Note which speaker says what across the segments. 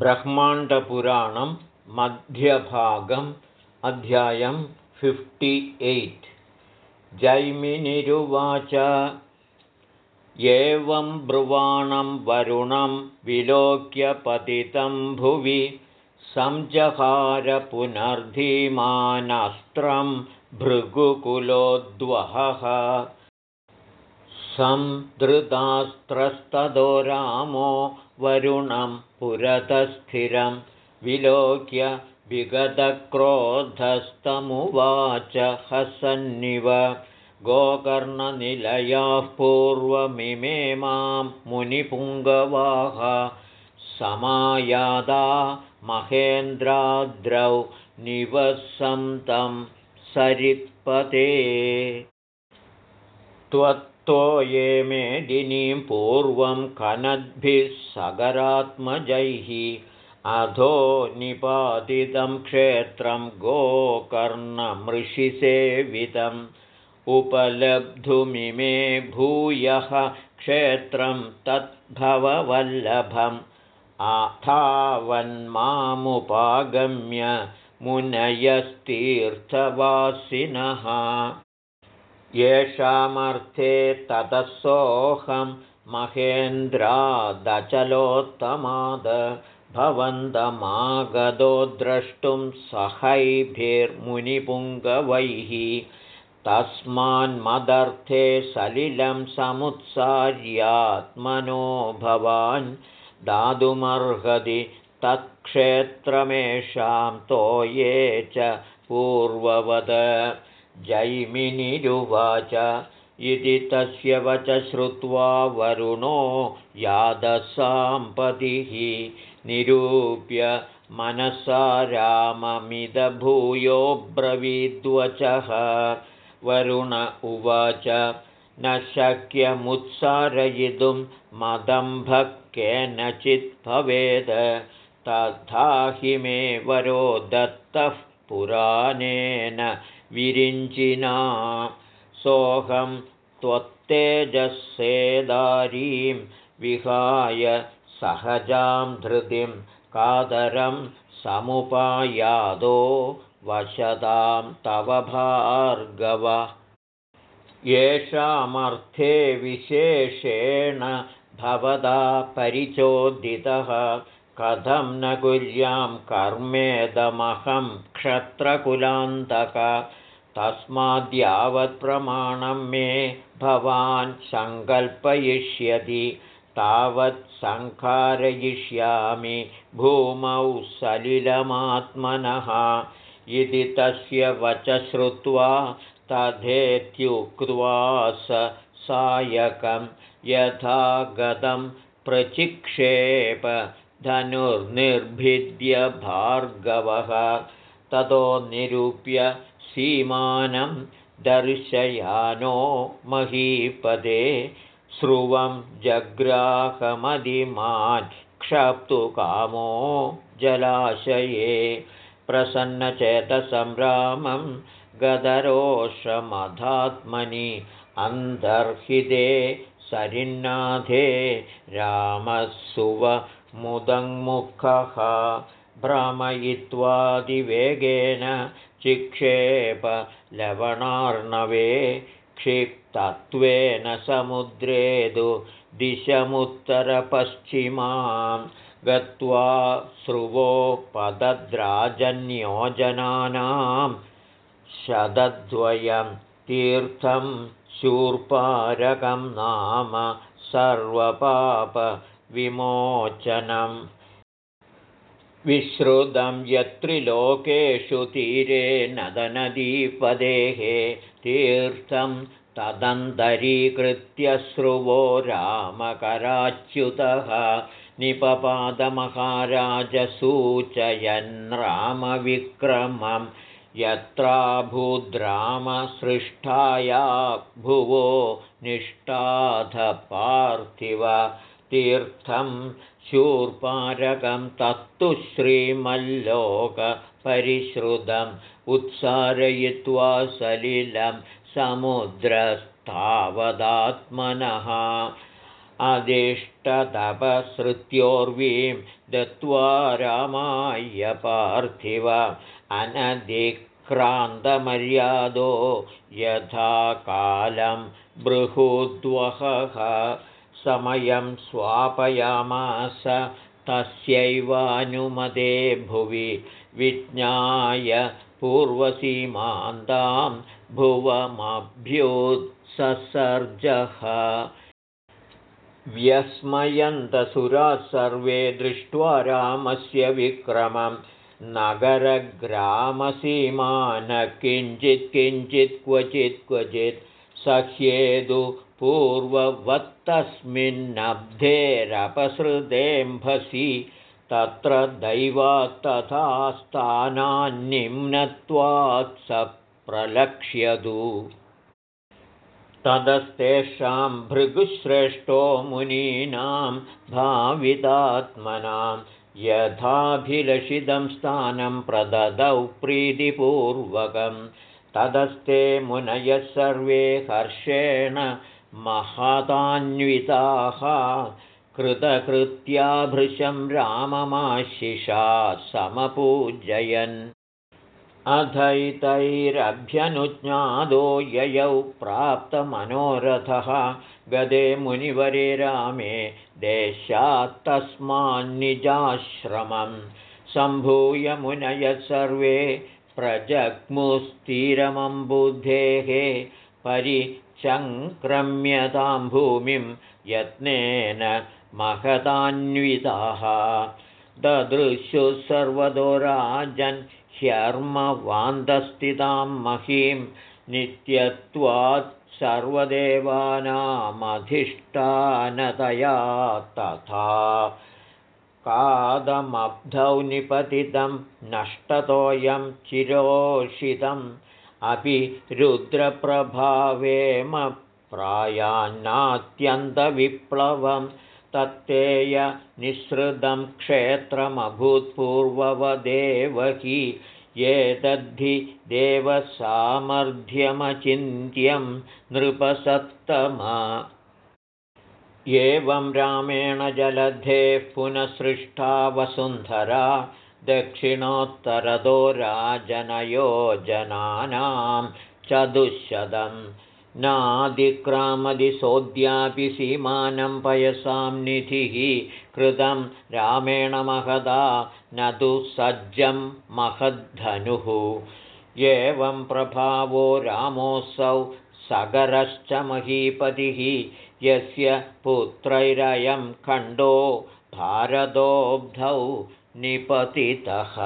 Speaker 1: ब्रह्माण्डपुराणं मध्यभागम् अध्यायं fifty eight जैमिनिरुवाच एवं ब्रुवाणं वरुणं विलोक्यपतितं भुवि पुनर्धीमानस्त्रं भृगुकुलोद्वहः। संधृतास्त्रस्ततो रामो वरुणं पुरतस्थिरं विलोक्य विगतक्रोधस्तमुवाच हसन्निव। गोकर्णनिलयाः पूर्वमिमे मां मुनिपुङ्गवाः समायादा महेन्द्राद्रौ निवसन्तं सरित्पते। त्वत्तो ये मेदिनीं पूर्वं कनद्भिः सगरात्मजैः अधो निपातितं क्षेत्रं गोकर्णमृषिसेवितम् उपलब्धुमिमे भूयः क्षेत्रं तद्भववल्लभम् आथावन्मामुपागम्य मुनयस्तीर्थवासिनः येषामर्थे ततः सोऽहं महेन्द्रादचलोत्तमाद भवन्तमागतो द्रष्टुं सहैभिर्मुनिपुङ्गवैः तस्मान्मदर्थे सलिलं समुत्सार्यात्मनो भवान् दातुमर्हति तत्क्षेत्रमेषां तोये च पूर्ववद जैमिनिरुवाच इति तस्य वच श्रुत्वा वरुणो यादसाम्पतिः निरूप्य मनसा ब्रवीद्वचः। वरुण उवाच न शक्यमुत्सारयितुं मदम्भः केनचित् भवेद। तथा हि मे वरो दत्तः पुराणेन विरिञ्चिना सोऽहं त्वत्तेजसेदारीं विहाय सहजां धृतिं कादरं समुपायादो वशतां तव भार्गव। येषामर्थे विशेषेण भवदा परिचोदितः कथं न कुर्यां कर्मेदमहं क्षत्रकुलान्तक तस्माद्यावत्प्रमाणं मे भवान् सङ्कल्पयिष्यति तावत् सङ्कारयिष्यामि भूमौ सलिलमात्मनः। इति तस्य वच श्रुत्वा तथेत्युक्त्वा स सायकं यथा गतं प्रचिक्षेप धनुर्निर्भिद्य भार्गवः ततो निरूप्य सीमानं दर्शयानो महीपदे। स्रुवं जग्राहमदिमान् क्षप्तुकामो जलाशये। प्रसन्नचेतसं रामं गदरोषमधात्मनि अन्तर्हिते सरिन्नाथे रामः सुवमुदङ्मुखः भ्रमयित्वादिवेगेन चिक्षेप लवणार्णवे क्षिप्तत्वेन समुद्रेदु दिशमुत्तरपश्चिमां गत्वा स्रुवोपदद्राजन्योजनानां शतद्वयं तीर्थं शूर्पारकं नाम सर्वपापविमोचनम् विश्रुतं यत्रिलोकेषु तीरे नदनदीपदेः तीर्थं तदन्तरीकृत्य स्रुवो रामकराच्युतः। निपपादमहाराजसूचयन् रामविक्रमं यत्राभूद्रामसृष्टाया भुवो निष्ठाथ पार्थिव तीर्थं शूर्पारकं तत्तु श्रीमल्लोकपरिश्रुतम् उत्सारयित्वा सलिलं समुद्रस्तावदात्मनः अदिष्टतपसृत्योर्वीं दत्त्वा रामाय पार्थिव अनधिक्रान्तमर्यादो यथा कालं बृहुद्वहः समयं स्वापयामास तस्यैवानुमते भुवि विज्ञाय पूर्वसीमान्तां भुवमभ्युत्ससर्जः। व्यस्मयन्तसुराः सर्वे दृष्ट्वा रामस्य विक्रमं। नगरग्रामसीमान किञ्चित् किञ्चित् क्वचित् क्वचित् सह्येदु पूर्ववत्तस्मिन्नब्धेरपसृतेऽम्भसि तत्र दैवात्तथा स्थानान्निम्नत्वात् स प्रलक्ष्यतु ततस्तेषां भृगुश्रेष्ठो मुनीनां भावितात्मनां यथाभिलषितं स्थानं प्रददौ प्रीतिपूर्वकं तदस्ते मुनयः सर्वे हर्षेण महतान्विताः कृतकृत्याभृशं राममाशिषा समपूजयन्। अथैतैरभ्यनुज्ञातो ययौ प्राप्तमनोरथः। गदे मुनिवरे रामे देशात्तस्मान्निजाश्रमं सम्भूय मुनयः सर्वे प्रजग्मुस्तिरमम्बुद्धेः परिचङ्क्रम्यतां भूमिं यत्नेन महतान्विताः। ददृशुः सर्वतो राजन् ह्यर्मवान्दस्थितां महीं नित्यत्वात् सर्वदेवानामधिष्ठानतया तथा कादमब्धौ निपतितं नष्टतोऽयं चिरोषितम्। अपि रुद्रप्रभावेम प्रायान्नात्यन्तविप्लवं तत्तेय निःसृतं क्षेत्रमभूत्पूर्ववदेव हि एतद्धि देवसामर्थ्यमचिन्त्यं नृपसत्तमा एवं रामेण जलधेः पुनः सृष्टा वसुन्धरा दक्षिणोत्तरतो राजनयोजनानां चतुःशतं नादिक्रामदिशोऽद्यापि सीमानं पयसां निधिः कृतं रामेण महदा न तु सज्जं महद्धनुः। एवं प्रभावो रामोऽसौ सगरश्च महीपतिः यस्य पुत्रैरयं खण्डो भारतोऽब्धौ निपतितः।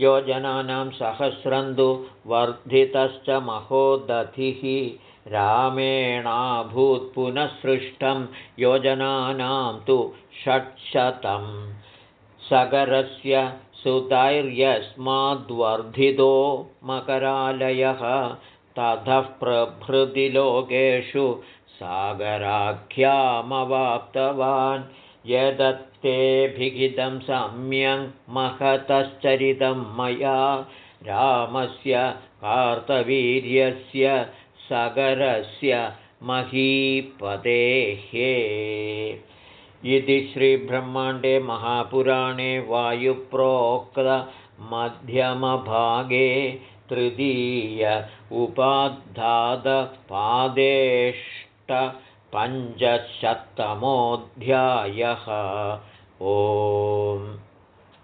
Speaker 1: योजनानां सहस्रन्दु वर्धितश्च महोदधिः। रामेणाभूत् पुनः सृष्टं योजनानां तु षट्शतं। सगरस्य सुतैर्यस्माद्वर्धितो मकरालयः ततः प्रभृति लोकेषु सागराख्यामवाप्तवान्। यदत्तेभिहितं सम्यङ् महतश्चरितं मया। रामस्य कार्तवीर्यस्य सगरस्य महीपतेः इति श्रीब्रह्माण्डे महापुराणे वायुप्रोक्तमध्यमभागे तृतीय उपाद्धातपादेष्टपञ्चशततमोऽध्यायः ओ